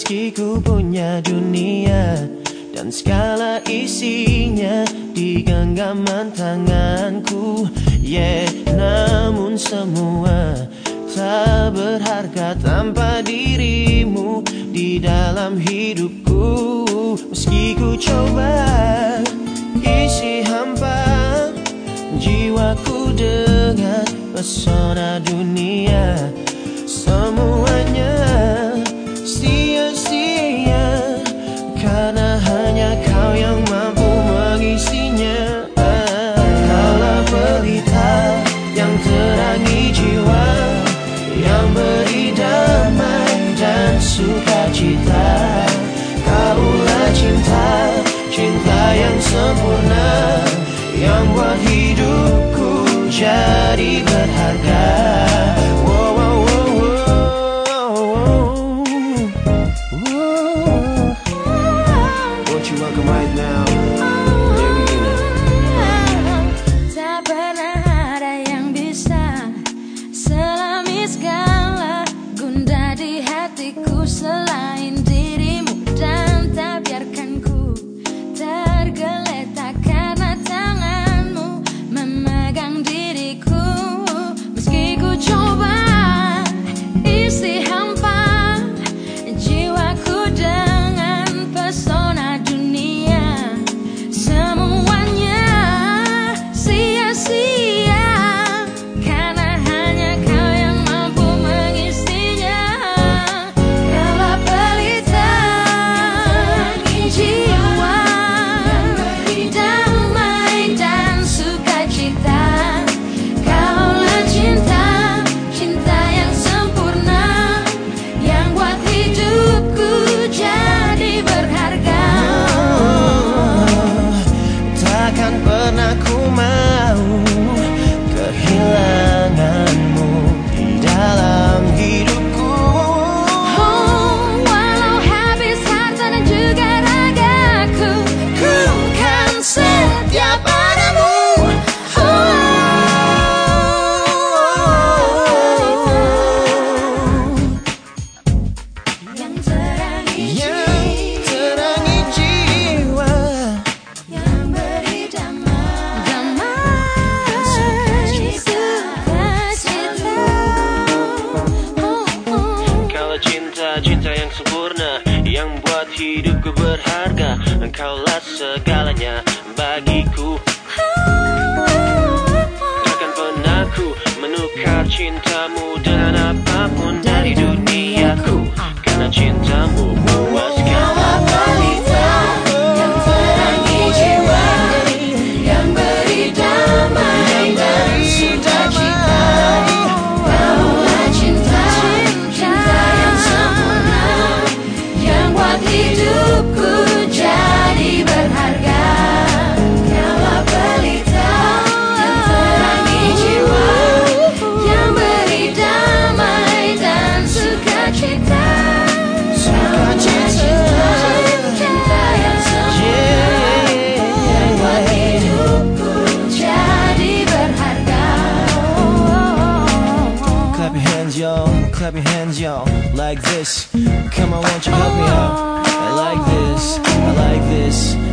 Meski ku punya dunia dan segala isinya di genggaman tanganku, yeah. Namun semua tak berharga tanpa dirimu di dalam hidupku. Meski ku coba isi hampa jiwaku dengan pesona dunia Semuanya sukacita Kaulah cinta, cinta yang sempurna Yang buat hidupku jadi berharga you welcome right now? Pernah ku mau hidupku berharga Engkaulah segalanya bagiku Y'all. Like this. Come on, won't you help me out? I like this. I like this.